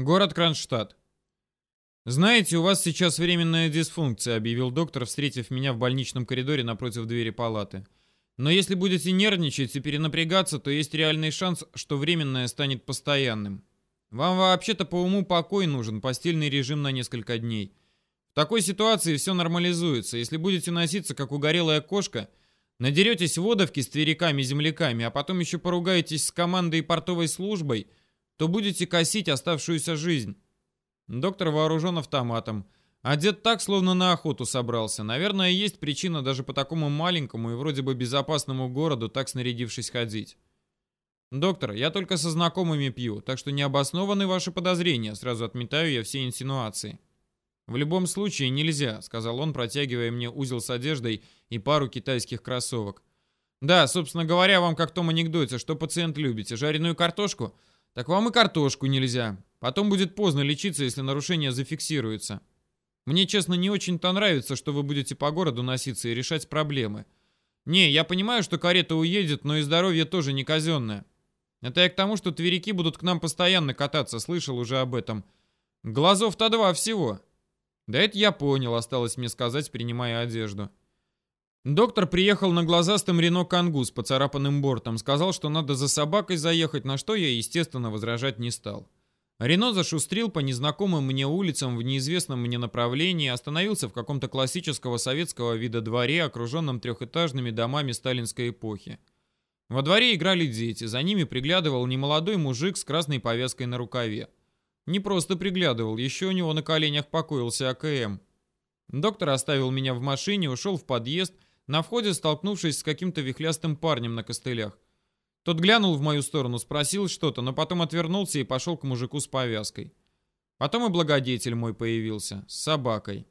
Город Кронштадт. «Знаете, у вас сейчас временная дисфункция», — объявил доктор, встретив меня в больничном коридоре напротив двери палаты. «Но если будете нервничать и перенапрягаться, то есть реальный шанс, что временное станет постоянным. Вам вообще-то по уму покой нужен, постельный режим на несколько дней. В такой ситуации все нормализуется. Если будете носиться, как угорелая кошка, надеретесь водовки с твериками-земляками, а потом еще поругаетесь с командой и портовой службой, то будете косить оставшуюся жизнь». Доктор вооружен автоматом. Одет так, словно на охоту собрался. Наверное, есть причина даже по такому маленькому и вроде бы безопасному городу так снарядившись ходить. «Доктор, я только со знакомыми пью, так что не обоснованы ваши подозрения, сразу отметаю я все инсинуации». «В любом случае нельзя», — сказал он, протягивая мне узел с одеждой и пару китайских кроссовок. «Да, собственно говоря, вам как в том анекдоте, что пациент любите, жареную картошку? Так вам и картошку нельзя. Потом будет поздно лечиться, если нарушение зафиксируется. Мне, честно, не очень-то нравится, что вы будете по городу носиться и решать проблемы. Не, я понимаю, что карета уедет, но и здоровье тоже не казенное. Это я к тому, что тверики будут к нам постоянно кататься, слышал уже об этом. Глазов-то два всего. Да это я понял, осталось мне сказать, принимая одежду. Доктор приехал на глазастом Рено Кангу с поцарапанным бортом, сказал, что надо за собакой заехать, на что я, естественно, возражать не стал. Рено зашустрил по незнакомым мне улицам в неизвестном мне направлении, остановился в каком-то классического советского вида дворе, окруженном трехэтажными домами сталинской эпохи. Во дворе играли дети, за ними приглядывал немолодой мужик с красной повязкой на рукаве. Не просто приглядывал, еще у него на коленях покоился АКМ. Доктор оставил меня в машине, ушел в подъезд, на входе столкнувшись с каким-то вихлястым парнем на костылях. Тот глянул в мою сторону, спросил что-то, но потом отвернулся и пошел к мужику с повязкой. Потом и благодетель мой появился, с собакой.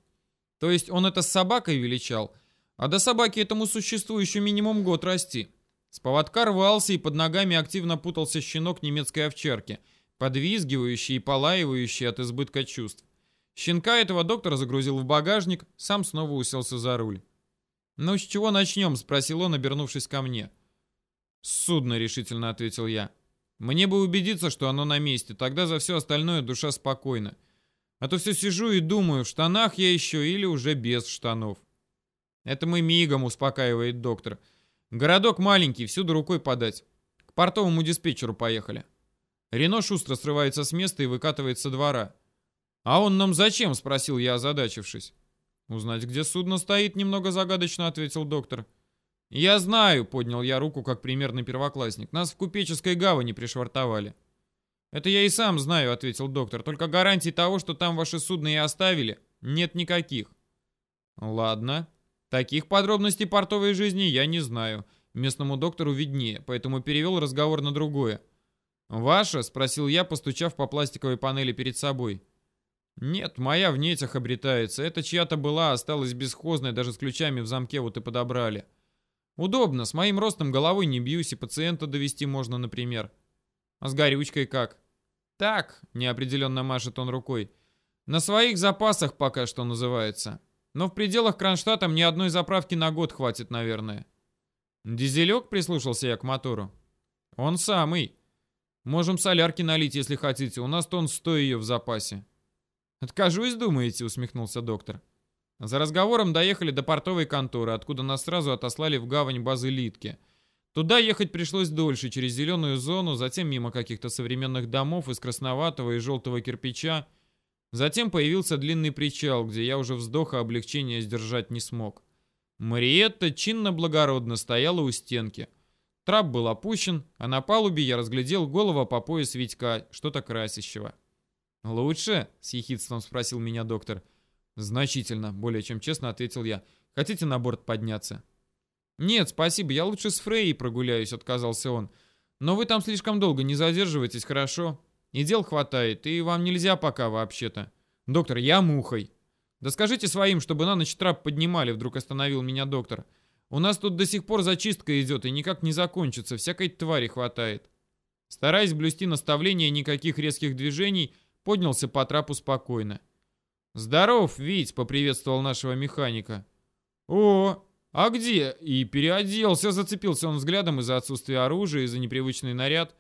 То есть он это с собакой величал, а до собаки этому существу еще минимум год расти. С поводка рвался и под ногами активно путался щенок немецкой овчарки, подвизгивающий и полаивающий от избытка чувств. Щенка этого доктор загрузил в багажник, сам снова уселся за руль. «Ну, с чего начнем?» — спросил он, обернувшись ко мне. «Судно», — решительно ответил я. «Мне бы убедиться, что оно на месте, тогда за все остальное душа спокойна. А то все сижу и думаю, в штанах я еще или уже без штанов». «Это мы мигом», — успокаивает доктор. «Городок маленький, всюду рукой подать. К портовому диспетчеру поехали». Рено шустро срывается с места и выкатывает со двора. «А он нам зачем?» — спросил я, озадачившись. «Узнать, где судно стоит», — немного загадочно ответил доктор. «Я знаю», — поднял я руку как примерный первоклассник. «Нас в купеческой гавани пришвартовали». «Это я и сам знаю», — ответил доктор. «Только гарантий того, что там ваши судно и оставили, нет никаких». «Ладно. Таких подробностей портовой жизни я не знаю. Местному доктору виднее, поэтому перевел разговор на другое. «Ваша?» — спросил я, постучав по пластиковой панели перед собой. «Нет, моя в нетях обретается. Это чья-то была, осталась бесхозная, даже с ключами в замке вот и подобрали». Удобно, с моим ростом головой не бьюсь, и пациента довести можно, например. А с горючкой как? Так, неопределенно машет он рукой. На своих запасах пока что называется. Но в пределах Кронштадта мне одной заправки на год хватит, наверное. Дизелек прислушался я к мотору. Он самый. Можем солярки налить, если хотите. У нас тон сто ее в запасе. Откажусь, думаете, усмехнулся доктор. За разговором доехали до портовой конторы, откуда нас сразу отослали в гавань базы Литки. Туда ехать пришлось дольше, через зеленую зону, затем мимо каких-то современных домов из красноватого и желтого кирпича. Затем появился длинный причал, где я уже вздоха облегчения сдержать не смог. Мариетта чинно-благородно стояла у стенки. Трап был опущен, а на палубе я разглядел голову по пояс Витька, что-то красящего. «Лучше?» — с ехидством спросил меня доктор. — «Значительно», — более чем честно ответил я. «Хотите на борт подняться?» «Нет, спасибо, я лучше с Фрей прогуляюсь», — отказался он. «Но вы там слишком долго не задерживайтесь, хорошо? И дел хватает, и вам нельзя пока вообще-то. Доктор, я мухой». «Да скажите своим, чтобы на ночь трап поднимали», — вдруг остановил меня доктор. «У нас тут до сих пор зачистка идет и никак не закончится, всякой твари хватает». Стараясь блюсти наставления никаких резких движений, поднялся по трапу спокойно. «Здоров, Вить!» — поприветствовал нашего механика. «О, а где?» И переоделся, зацепился он взглядом из-за отсутствия оружия, из-за непривычный наряд.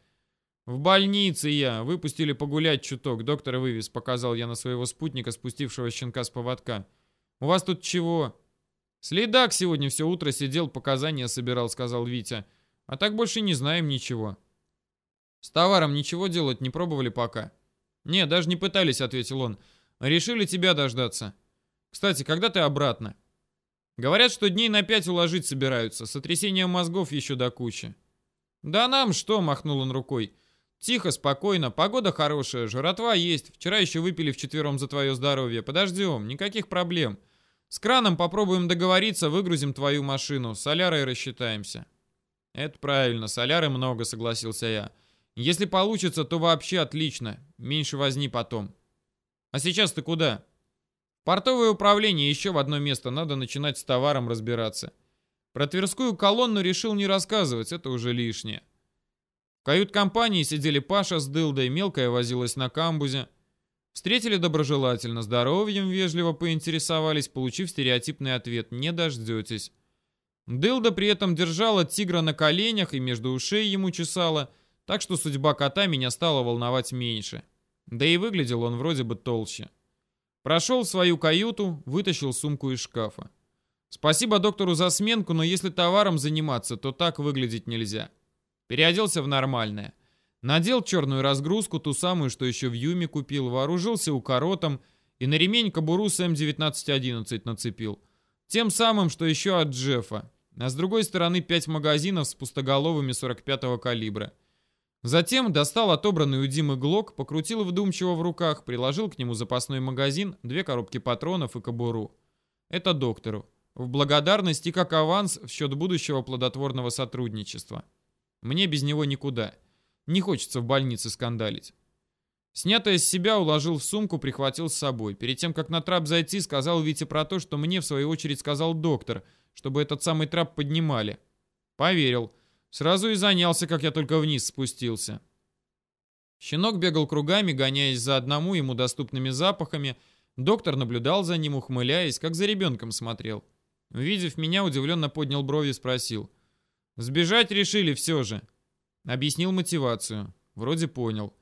В больнице я. Выпустили погулять чуток. Доктор вывез, показал я на своего спутника, спустившего щенка с поводка. У вас тут чего? Следак сегодня все утро сидел, показания собирал, сказал Витя. А так больше не знаем ничего. С товаром ничего делать не пробовали пока. Не, даже не пытались, ответил он. Решили тебя дождаться. Кстати, когда ты обратно? Говорят, что дней на пять уложить собираются. Сотрясение мозгов еще до кучи. Да нам что, махнул он рукой. Тихо, спокойно, погода хорошая, жратва есть. Вчера еще выпили вчетвером за твое здоровье. Подождем, никаких проблем. С краном попробуем договориться, выгрузим твою машину. Солярой рассчитаемся. Это правильно, соляры много, согласился я. Если получится, то вообще отлично. Меньше возни потом. А сейчас ты куда? Портовое управление еще в одно место. Надо начинать с товаром разбираться. Про Тверскую колонну решил не рассказывать, это уже лишнее. В кают-компании сидели Паша с Дылдой, мелкая возилась на камбузе. Встретили доброжелательно, здоровьем вежливо поинтересовались, получив стереотипный ответ «не дождетесь». Дылда при этом держала тигра на коленях и между ушей ему чесала, так что судьба кота меня стала волновать меньше. Да и выглядел он вроде бы толще. Прошел в свою каюту, вытащил сумку из шкафа. Спасибо доктору за сменку, но если товаром заниматься, то так выглядеть нельзя. Переоделся в нормальное. Надел черную разгрузку, ту самую, что еще в Юме купил, вооружился укоротом и на ремень кобуру с М1911 нацепил. Тем самым, что еще от Джеффа. А с другой стороны пять магазинов с пустоголовыми 45-го калибра. Затем достал отобранный у Димы Глок, покрутил вдумчиво в руках, приложил к нему запасной магазин, две коробки патронов и кобуру. Это доктору. В благодарность и как аванс в счет будущего плодотворного сотрудничества. Мне без него никуда. Не хочется в больнице скандалить. Снятое с себя уложил в сумку, прихватил с собой. Перед тем, как на трап зайти, сказал Вите про то, что мне, в свою очередь, сказал доктор, чтобы этот самый трап поднимали. Поверил. Сразу и занялся, как я только вниз спустился. Щенок бегал кругами, гоняясь за одному ему доступными запахами. Доктор наблюдал за ним, ухмыляясь, как за ребенком смотрел. Увидев меня, удивленно поднял брови и спросил. «Сбежать решили все же?» Объяснил мотивацию. Вроде понял.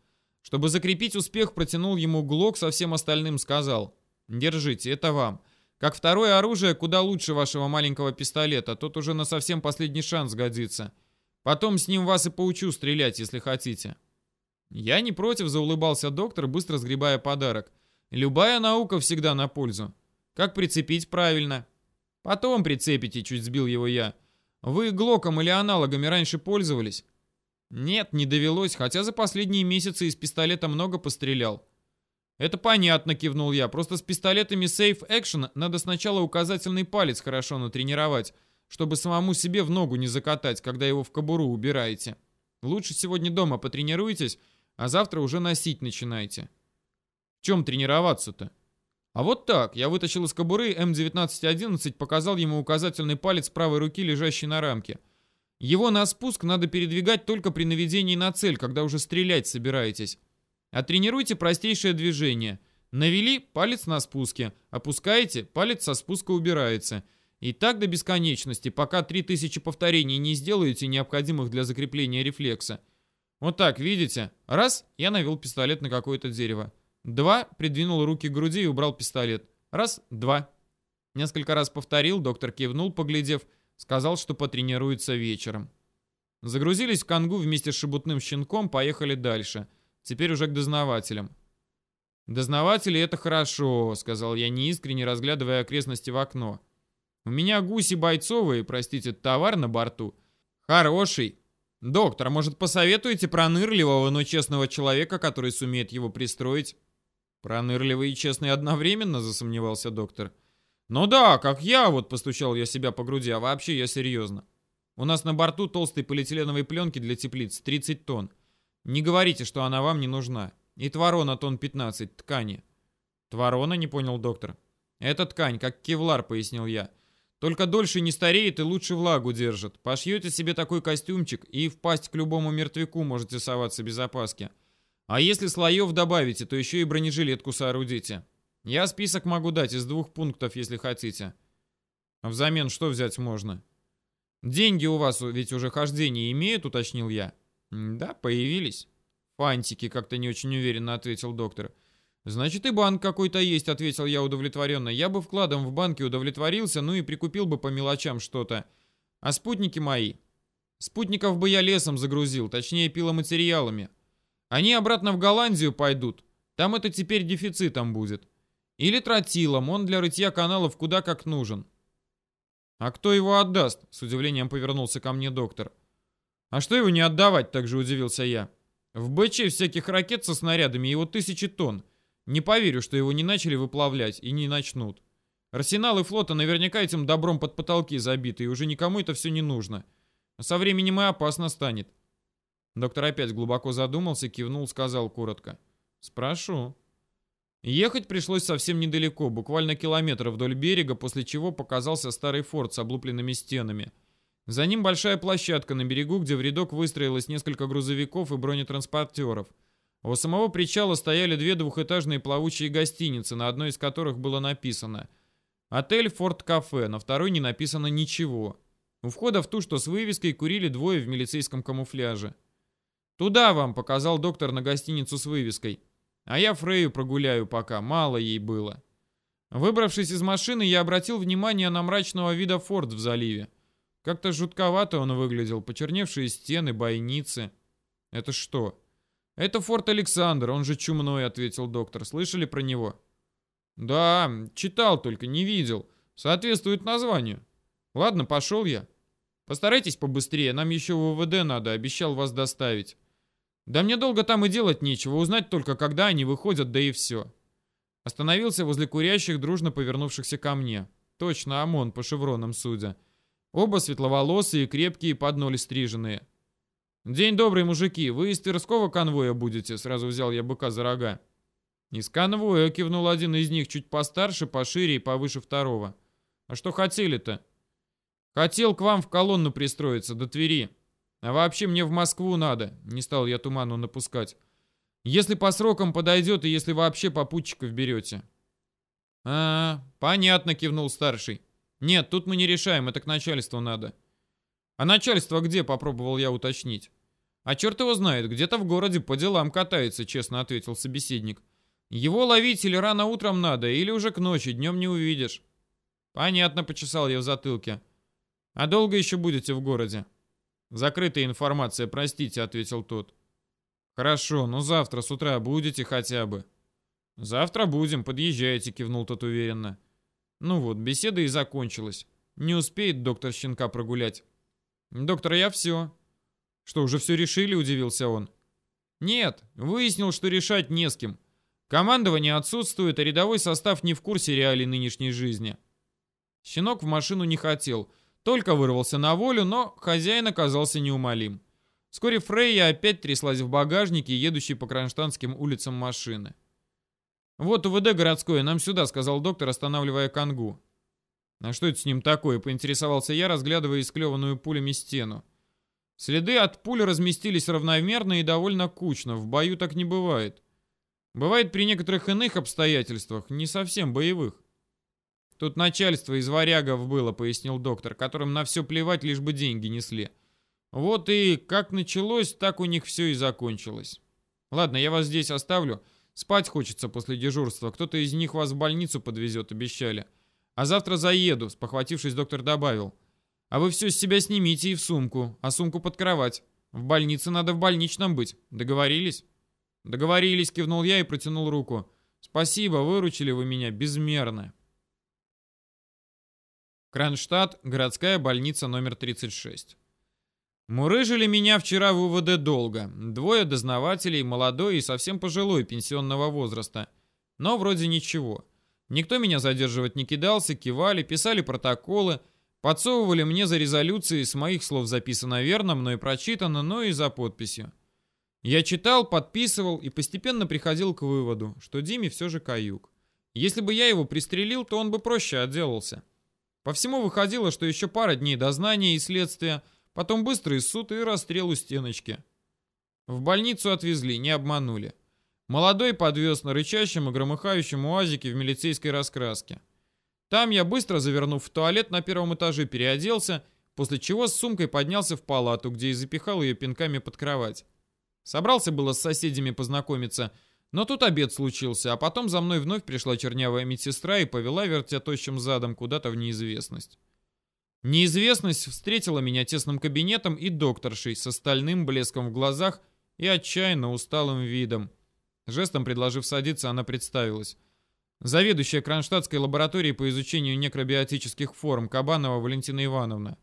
Чтобы закрепить успех, протянул ему глок, со всем остальным сказал. «Держите, это вам. Как второе оружие, куда лучше вашего маленького пистолета, тот уже на совсем последний шанс годится. Потом с ним вас и поучу стрелять, если хотите». Я не против, заулыбался доктор, быстро сгребая подарок. Любая наука всегда на пользу. Как прицепить правильно? Потом прицепите, чуть сбил его я. Вы глоком или аналогами раньше пользовались? Нет, не довелось, хотя за последние месяцы из пистолета много пострелял. Это понятно, кивнул я. Просто с пистолетами Safe Action надо сначала указательный палец хорошо натренировать, чтобы самому себе в ногу не закатать, когда его в кобуру убираете. Лучше сегодня дома потренируйтесь, а завтра уже носить начинайте. В чем тренироваться-то? А вот так, я вытащил из кобуры М1911, показал ему указательный палец правой руки, лежащий на рамке. Его на спуск надо передвигать только при наведении на цель, когда уже стрелять собираетесь. Отренируйте простейшее движение. Навели, палец на спуске. Опускаете, палец со спуска убирается. И так до бесконечности, пока 3000 повторений не сделаете, необходимых для закрепления рефлекса. Вот так, видите? Раз, я навел пистолет на какое-то дерево. Два, придвинул руки к груди и убрал пистолет. Раз, два. Несколько раз повторил, доктор кивнул, поглядев, сказал, что потренируется вечером. Загрузились в Кангу вместе с шебутным щенком, поехали дальше. Теперь уже к дознавателям. «Дознаватели — это хорошо», — сказал я неискренне, разглядывая окрестности в окно. У меня гуси бойцовые, простите, товар на борту. Хороший. Доктор, может, посоветуете пронырливого, но честного человека, который сумеет его пристроить? Пронырливый и честный одновременно, засомневался доктор. Ну да, как я, вот постучал я себя по груди, а вообще я серьезно. У нас на борту толстой полиэтиленовой пленки для теплиц 30 тонн. Не говорите, что она вам не нужна. И творона тонн 15 ткани. Творона, не понял доктор. Это ткань, как кевлар, пояснил я. Только дольше не стареет и лучше влагу держит. Пошьете себе такой костюмчик и впасть к любому мертвяку можете соваться без опаски. А если слоев добавите, то еще и бронежилетку соорудите. Я список могу дать из двух пунктов, если хотите. Взамен что взять можно? Деньги у вас ведь уже хождение имеют, уточнил я. Да, появились. Фантики, как-то не очень уверенно ответил доктор. Значит, и банк какой-то есть, ответил я удовлетворенно. Я бы вкладом в банке удовлетворился, ну и прикупил бы по мелочам что-то. А спутники мои? Спутников бы я лесом загрузил, точнее пиломатериалами. Они обратно в Голландию пойдут. Там это теперь дефицитом будет. Или тротилом, он для рытья каналов куда как нужен. А кто его отдаст? С удивлением повернулся ко мне доктор. А что его не отдавать, также удивился я. В БЧ всяких ракет со снарядами его тысячи тонн. Не поверю, что его не начали выплавлять и не начнут. Арсеналы флота наверняка этим добром под потолки забиты, и уже никому это все не нужно. Со временем и опасно станет. Доктор опять глубоко задумался, кивнул, сказал коротко. «Спрошу». Ехать пришлось совсем недалеко, буквально километр вдоль берега, после чего показался старый форт с облупленными стенами. За ним большая площадка на берегу, где в рядок выстроилось несколько грузовиков и бронетранспортеров. А у самого причала стояли две двухэтажные плавучие гостиницы, на одной из которых было написано «Отель Форт Кафе», на второй не написано ничего. У входа в ту, что с вывеской, курили двое в милицейском камуфляже. «Туда вам», — показал доктор на гостиницу с вывеской. А я Фрею прогуляю пока, мало ей было. Выбравшись из машины, я обратил внимание на мрачного вида форт в заливе. Как-то жутковато он выглядел, почерневшие стены, бойницы. Это что? Это форт Александр, он же чумной, ответил доктор. Слышали про него? Да, читал только, не видел. Соответствует названию. Ладно, пошел я. Постарайтесь побыстрее, нам еще в ВВД надо, обещал вас доставить. Да мне долго там и делать нечего, узнать только, когда они выходят, да и все. Остановился возле курящих, дружно повернувшихся ко мне. Точно, ОМОН, по шевронам судя. Оба светловолосые, крепкие, под ноль стриженные. «День добрый, мужики, вы из Тверского конвоя будете?» Сразу взял я быка за рога. «Из конвоя», — кивнул один из них, чуть постарше, пошире и повыше второго. «А что хотели-то?» «Хотел к вам в колонну пристроиться, до Твери. А вообще мне в Москву надо, не стал я туману напускать. Если по срокам подойдет и если вообще попутчиков берете. А, понятно, кивнул старший. Нет, тут мы не решаем, это к начальству надо. А начальство где, попробовал я уточнить. А черт его знает, где-то в городе по делам катается, честно ответил собеседник. Его ловить или рано утром надо, или уже к ночи, днем не увидишь. Понятно, почесал я в затылке. А долго еще будете в городе? «Закрытая информация, простите», — ответил тот. «Хорошо, но завтра с утра будете хотя бы». «Завтра будем, подъезжайте», — кивнул тот уверенно. Ну вот, беседа и закончилась. Не успеет доктор щенка прогулять. «Доктор, я все». «Что, уже все решили?» — удивился он. «Нет, выяснил, что решать не с кем. Командование отсутствует, а рядовой состав не в курсе реалий нынешней жизни». Щенок в машину не хотел — только вырвался на волю, но хозяин оказался неумолим. Вскоре Фрейя опять тряслась в багажнике, едущей по кронштадтским улицам машины. «Вот УВД городское, нам сюда», — сказал доктор, останавливая конгу. «А что это с ним такое?» — поинтересовался я, разглядывая исклеванную пулями стену. Следы от пуль разместились равномерно и довольно кучно, в бою так не бывает. Бывает при некоторых иных обстоятельствах, не совсем боевых. Тут начальство из варягов было, пояснил доктор, которым на все плевать, лишь бы деньги несли. Вот и как началось, так у них все и закончилось. Ладно, я вас здесь оставлю. Спать хочется после дежурства. Кто-то из них вас в больницу подвезет, обещали. А завтра заеду, спохватившись, доктор добавил. А вы все с себя снимите и в сумку, а сумку под кровать. В больнице надо в больничном быть. Договорились? Договорились, кивнул я и протянул руку. Спасибо, выручили вы меня безмерно. Кронштадт, городская больница номер 36. Мурыжили меня вчера в УВД долго. Двое дознавателей, молодой и совсем пожилой пенсионного возраста. Но вроде ничего. Никто меня задерживать не кидался, кивали, писали протоколы, подсовывали мне за резолюции, с моих слов записано верно, мной прочитано, но и за подписью. Я читал, подписывал и постепенно приходил к выводу, что Диме все же каюк. Если бы я его пристрелил, то он бы проще отделался. По всему выходило, что еще пара дней дознания и следствия, потом быстрый суд и расстрел у стеночки. В больницу отвезли, не обманули. Молодой подвез на рычащем и громыхающем уазике в милицейской раскраске. Там я, быстро завернув в туалет на первом этаже, переоделся, после чего с сумкой поднялся в палату, где и запихал ее пинками под кровать. Собрался было с соседями познакомиться, но тут обед случился, а потом за мной вновь пришла чернявая медсестра и повела, вертя тощим задом, куда-то в неизвестность. Неизвестность встретила меня тесным кабинетом и докторшей с остальным блеском в глазах и отчаянно усталым видом. Жестом предложив садиться, она представилась. Заведующая Кронштадтской лабораторией по изучению некробиотических форм Кабанова Валентина Ивановна.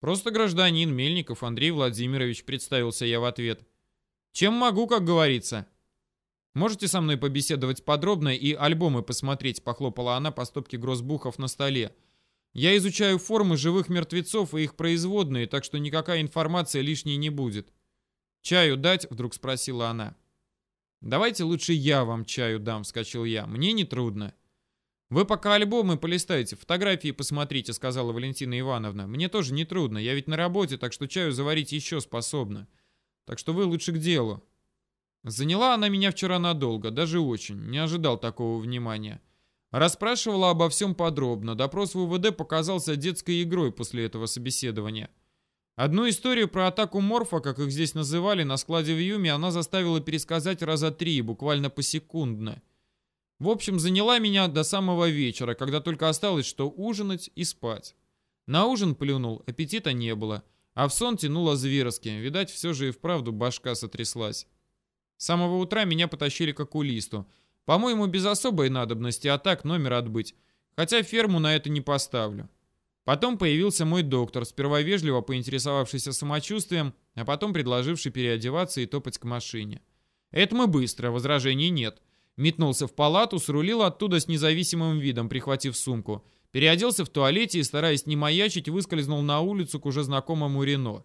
«Просто гражданин Мельников Андрей Владимирович», — представился я в ответ. «Чем могу, как говорится?» «Можете со мной побеседовать подробно и альбомы посмотреть», — похлопала она по стопке грозбухов на столе. «Я изучаю формы живых мертвецов и их производные, так что никакая информация лишней не будет». «Чаю дать?» — вдруг спросила она. «Давайте лучше я вам чаю дам», — вскочил я. «Мне не трудно». «Вы пока альбомы полистайте, фотографии посмотрите», — сказала Валентина Ивановна. «Мне тоже не трудно, я ведь на работе, так что чаю заварить еще способна. Так что вы лучше к делу». Заняла она меня вчера надолго, даже очень, не ожидал такого внимания. Расспрашивала обо всем подробно, допрос в УВД показался детской игрой после этого собеседования. Одну историю про атаку Морфа, как их здесь называли, на складе в Юме она заставила пересказать раза три, буквально посекундно. В общем, заняла меня до самого вечера, когда только осталось, что ужинать и спать. На ужин плюнул, аппетита не было, а в сон тянуло зверски, видать, все же и вправду башка сотряслась. С самого утра меня потащили к окулисту. По-моему, без особой надобности, а так номер отбыть. Хотя ферму на это не поставлю. Потом появился мой доктор, сперва вежливо поинтересовавшийся самочувствием, а потом предложивший переодеваться и топать к машине. Это мы быстро, возражений нет. Метнулся в палату, срулил оттуда с независимым видом, прихватив сумку. Переоделся в туалете и, стараясь не маячить, выскользнул на улицу к уже знакомому Рено.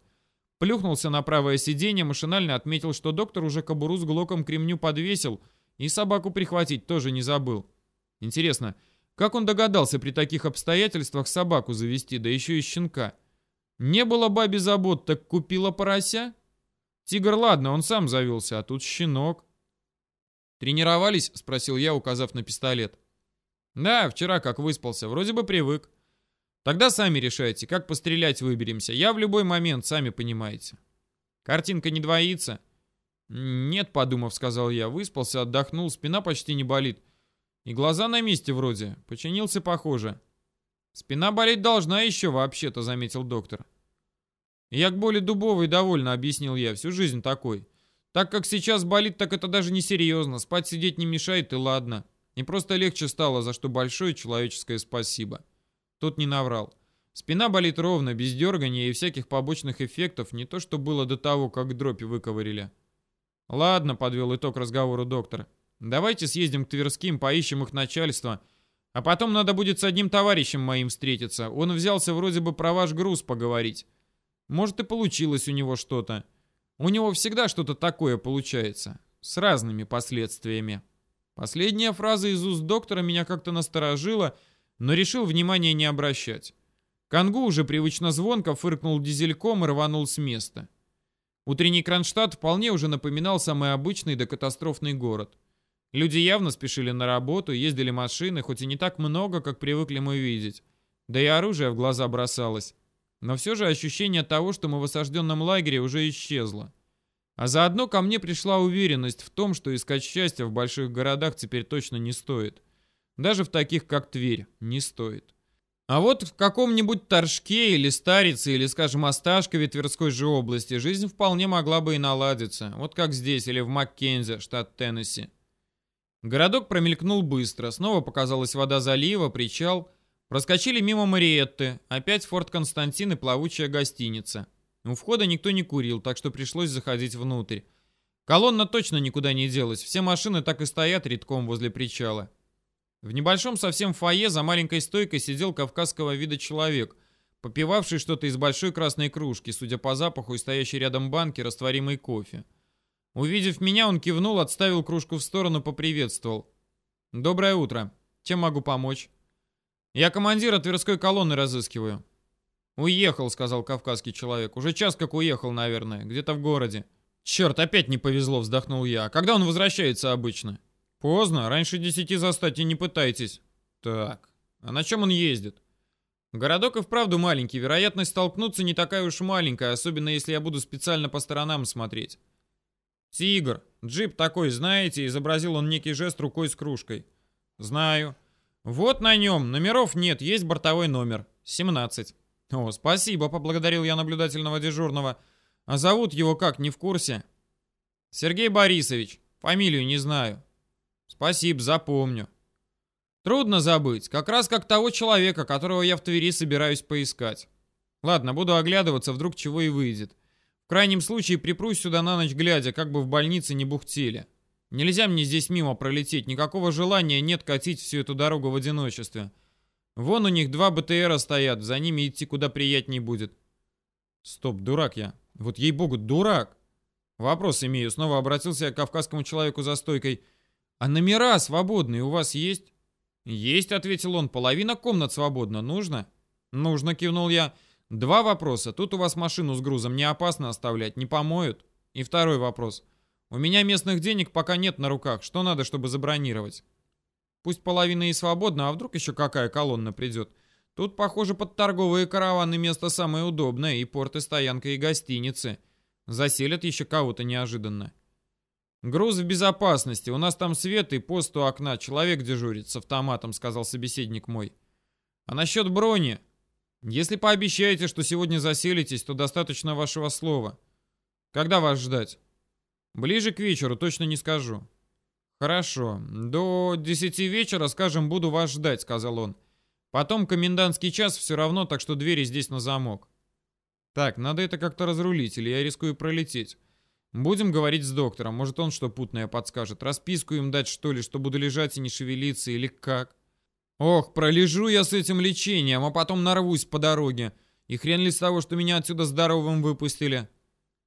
Плюхнулся на правое сиденье, машинально отметил, что доктор уже кобуру с глоком к ремню подвесил и собаку прихватить тоже не забыл. Интересно, как он догадался при таких обстоятельствах собаку завести, да еще и щенка? Не было бабе забот, так купила порося? Тигр, ладно, он сам завелся, а тут щенок. «Тренировались?» — спросил я, указав на пистолет. «Да, вчера как выспался, вроде бы привык. Тогда сами решайте, как пострелять выберемся. Я в любой момент, сами понимаете. Картинка не двоится?» «Нет, подумав, сказал я, выспался, отдохнул, спина почти не болит. И глаза на месте вроде. Починился похоже. Спина болеть должна еще вообще-то, заметил доктор. Я к боли дубовой довольно, объяснил я. Всю жизнь такой. Так как сейчас болит, так это даже не серьезно. Спать сидеть не мешает и ладно. И просто легче стало, за что большое человеческое спасибо. Тут не наврал. Спина болит ровно, без дергания и всяких побочных эффектов, не то что было до того, как дробь выковырили. Ладно, подвел итог разговору доктор. Давайте съездим к Тверским, поищем их начальство. А потом надо будет с одним товарищем моим встретиться. Он взялся вроде бы про ваш груз поговорить. Может и получилось у него что-то. У него всегда что-то такое получается. С разными последствиями. Последняя фраза из уст доктора меня как-то насторожила, но решил внимания не обращать. Кангу уже привычно звонко фыркнул дизельком и рванул с места. Утренний Кронштадт вполне уже напоминал самый обычный до катастрофный город. Люди явно спешили на работу, ездили машины, хоть и не так много, как привыкли мы видеть. Да и оружие в глаза бросалось. Но все же ощущение того, что мы в осажденном лагере, уже исчезло. А заодно ко мне пришла уверенность в том, что искать счастье в больших городах теперь точно не стоит. Даже в таких, как Тверь, не стоит. А вот в каком-нибудь Торжке или Старице, или, скажем, Осташкове Тверской же области жизнь вполне могла бы и наладиться. Вот как здесь, или в Маккензи, штат Теннесси. Городок промелькнул быстро, снова показалась вода залива, причал. Проскочили мимо Мариетты, опять форт Константин и плавучая гостиница. У входа никто не курил, так что пришлось заходить внутрь. Колонна точно никуда не делась, все машины так и стоят редком возле причала. В небольшом совсем фойе за маленькой стойкой сидел кавказского вида человек, попивавший что-то из большой красной кружки, судя по запаху и стоящей рядом банки растворимый кофе. Увидев меня, он кивнул, отставил кружку в сторону, поприветствовал. «Доброе утро. Чем могу помочь?» «Я командира Тверской колонны разыскиваю». «Уехал», — сказал кавказский человек. «Уже час как уехал, наверное. Где-то в городе». «Черт, опять не повезло», — вздохнул я. «Когда он возвращается обычно?» «Поздно. Раньше десяти застать и не пытайтесь». «Так. А на чем он ездит?» Городок и вправду маленький. Вероятность столкнуться не такая уж маленькая, особенно если я буду специально по сторонам смотреть. «Тигр. Джип такой, знаете?» — изобразил он некий жест рукой с кружкой. «Знаю. Вот на нем. Номеров нет, есть бортовой номер. 17. «О, спасибо», — поблагодарил я наблюдательного дежурного. «А зовут его как, не в курсе?» «Сергей Борисович. Фамилию не знаю». «Спасибо, запомню». «Трудно забыть, как раз как того человека, которого я в Твери собираюсь поискать. Ладно, буду оглядываться, вдруг чего и выйдет. Крайнем случае припрусь сюда на ночь глядя, как бы в больнице не бухтели. Нельзя мне здесь мимо пролететь, никакого желания нет катить всю эту дорогу в одиночестве». Вон у них два БТРа стоят, за ними идти куда приятнее будет. Стоп, дурак я. Вот ей-богу, дурак. Вопрос имею. Снова обратился я к кавказскому человеку за стойкой. А номера свободные у вас есть? Есть, ответил он. Половина комнат свободна. Нужно? Нужно, кивнул я. Два вопроса. Тут у вас машину с грузом не опасно оставлять, не помоют? И второй вопрос. У меня местных денег пока нет на руках. Что надо, чтобы забронировать? Пусть половина и свободна, а вдруг еще какая колонна придет. Тут, похоже, под торговые караваны место самое удобное, и порт, и стоянка, и гостиницы. Заселят еще кого-то неожиданно. Груз в безопасности. У нас там свет и пост у окна. Человек дежурит с автоматом, сказал собеседник мой. А насчет брони? Если пообещаете, что сегодня заселитесь, то достаточно вашего слова. Когда вас ждать? Ближе к вечеру, точно не скажу. «Хорошо. До десяти вечера, скажем, буду вас ждать», — сказал он. «Потом комендантский час все равно, так что двери здесь на замок». «Так, надо это как-то разрулить, или я рискую пролететь. Будем говорить с доктором, может он что путное подскажет. Расписку им дать, что ли, что буду лежать и не шевелиться, или как?» «Ох, пролежу я с этим лечением, а потом нарвусь по дороге. И хрен ли с того, что меня отсюда здоровым выпустили?»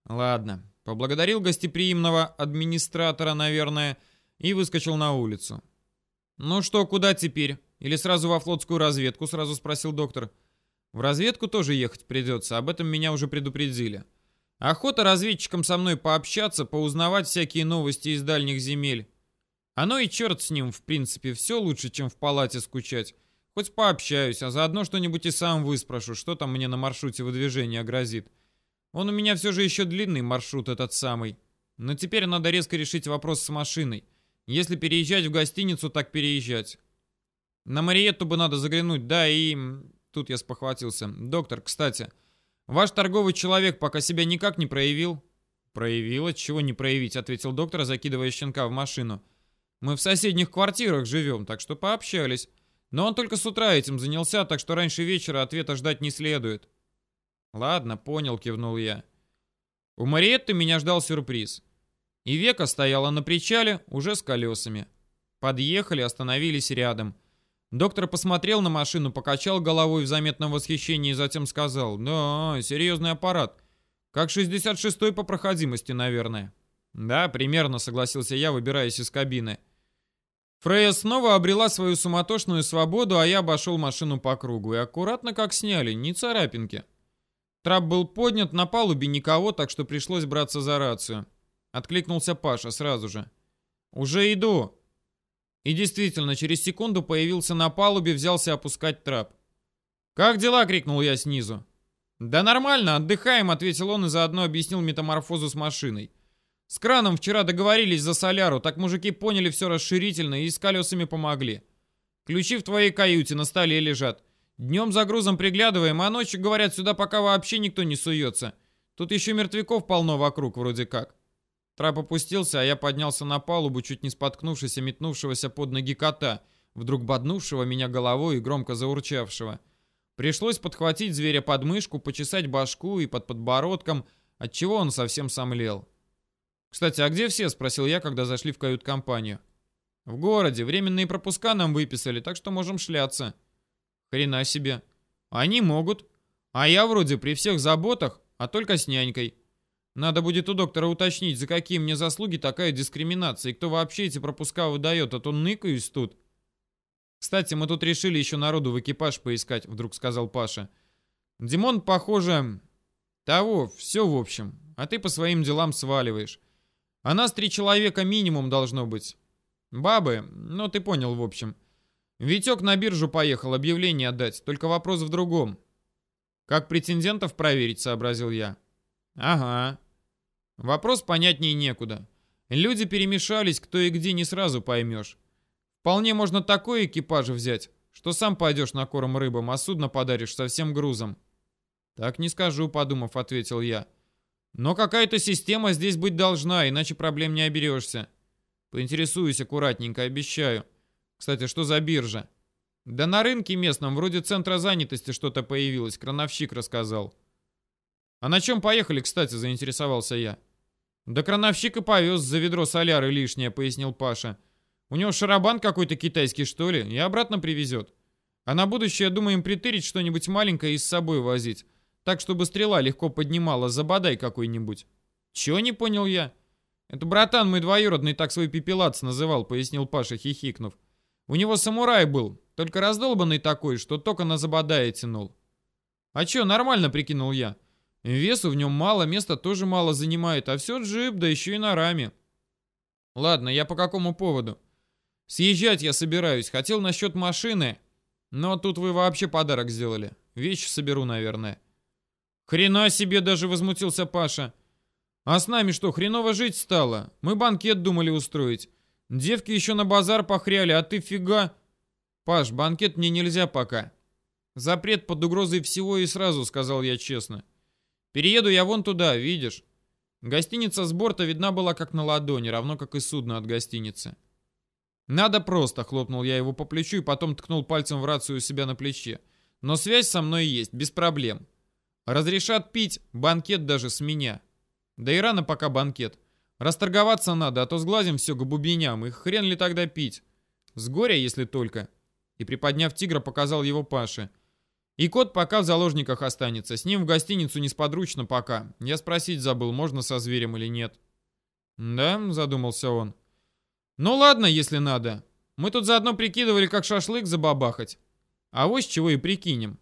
«Ладно». Поблагодарил гостеприимного администратора, наверное, — и выскочил на улицу. «Ну что, куда теперь? Или сразу во флотскую разведку?» — сразу спросил доктор. «В разведку тоже ехать придется, об этом меня уже предупредили. Охота разведчикам со мной пообщаться, поузнавать всякие новости из дальних земель. Оно и черт с ним, в принципе, все лучше, чем в палате скучать. Хоть пообщаюсь, а заодно что-нибудь и сам выспрошу, что там мне на маршруте выдвижения грозит. Он у меня все же еще длинный маршрут этот самый. Но теперь надо резко решить вопрос с машиной». Если переезжать в гостиницу, так переезжать. На Мариетту бы надо заглянуть, да, и... Тут я спохватился. Доктор, кстати, ваш торговый человек пока себя никак не проявил? Проявил, чего не проявить, ответил доктор, закидывая щенка в машину. Мы в соседних квартирах живем, так что пообщались. Но он только с утра этим занялся, так что раньше вечера ответа ждать не следует. Ладно, понял, кивнул я. У Мариетты меня ждал сюрприз. И Века стояла на причале, уже с колесами. Подъехали, остановились рядом. Доктор посмотрел на машину, покачал головой в заметном восхищении и затем сказал, «Да, серьезный аппарат. Как 66-й по проходимости, наверное». «Да, примерно», — согласился я, выбираясь из кабины. Фрея снова обрела свою суматошную свободу, а я обошел машину по кругу. И аккуратно как сняли, ни царапинки. Трап был поднят, на палубе никого, так что пришлось браться за рацию. Откликнулся Паша сразу же. «Уже иду!» И действительно, через секунду появился на палубе, взялся опускать трап. «Как дела?» — крикнул я снизу. «Да нормально, отдыхаем», — ответил он и заодно объяснил метаморфозу с машиной. «С краном вчера договорились за соляру, так мужики поняли все расширительно и с колесами помогли. Ключи в твоей каюте на столе лежат. Днем за грузом приглядываем, а ночью, говорят, сюда пока вообще никто не суется. Тут еще мертвяков полно вокруг вроде как. Трап опустился, а я поднялся на палубу, чуть не споткнувшись и метнувшегося под ноги кота, вдруг боднувшего меня головой и громко заурчавшего. Пришлось подхватить зверя под мышку, почесать башку и под подбородком, отчего он совсем сомлел. «Кстати, а где все?» — спросил я, когда зашли в кают-компанию. «В городе. Временные пропуска нам выписали, так что можем шляться». «Хрена себе. Они могут. А я вроде при всех заботах, а только с нянькой». Надо будет у доктора уточнить, за какие мне заслуги такая дискриминация, и кто вообще эти пропуска выдает, а то ныкаюсь тут. Кстати, мы тут решили еще народу в экипаж поискать, вдруг сказал Паша. Димон, похоже, того, все в общем, а ты по своим делам сваливаешь. А нас три человека минимум должно быть. Бабы, ну ты понял, в общем. Витек на биржу поехал объявление отдать, только вопрос в другом. Как претендентов проверить, сообразил я. Ага. Вопрос понятнее некуда. Люди перемешались, кто и где, не сразу поймешь. Вполне можно такой экипаж взять, что сам пойдешь на корм рыбам, а судно подаришь со всем грузом. Так не скажу, подумав, ответил я. Но какая-то система здесь быть должна, иначе проблем не оберешься. Поинтересуюсь аккуратненько, обещаю. Кстати, что за биржа? Да на рынке местном, вроде центра занятости что-то появилось, крановщик рассказал. А на чем поехали, кстати, заинтересовался я. Да крановщик и повез за ведро соляры лишнее, пояснил Паша. У него шарабан какой-то китайский, что ли, и обратно привезет. А на будущее, думаем, притырить что-нибудь маленькое и с собой возить. Так, чтобы стрела легко поднимала, забодай какой-нибудь. Чего не понял я? Это братан мой двоюродный так свой пепелац называл, пояснил Паша, хихикнув. У него самурай был, только раздолбанный такой, что только на забодае тянул. А чё, нормально, прикинул я. Весу в нем мало, места тоже мало занимает, а все джип, да еще и на раме. Ладно, я по какому поводу? Съезжать я собираюсь, хотел насчет машины, но тут вы вообще подарок сделали. Вещи соберу, наверное. Хрена себе, даже возмутился Паша. А с нами что, хреново жить стало? Мы банкет думали устроить. Девки еще на базар похряли, а ты фига... Паш, банкет мне нельзя пока. Запрет под угрозой всего и сразу, сказал я честно. Перееду я вон туда, видишь? Гостиница с борта видна была как на ладони, равно как и судно от гостиницы. «Надо просто», — хлопнул я его по плечу и потом ткнул пальцем в рацию у себя на плече. «Но связь со мной есть, без проблем. Разрешат пить, банкет даже с меня. Да и рано пока банкет. Расторговаться надо, а то сглазим все к бубеням, и хрен ли тогда пить? С горя, если только». И приподняв тигра, показал его Паше. И кот пока в заложниках останется. С ним в гостиницу несподручно пока. Я спросить забыл, можно со зверем или нет. Да, задумался он. Ну ладно, если надо. Мы тут заодно прикидывали, как шашлык забабахать. А вот чего и прикинем.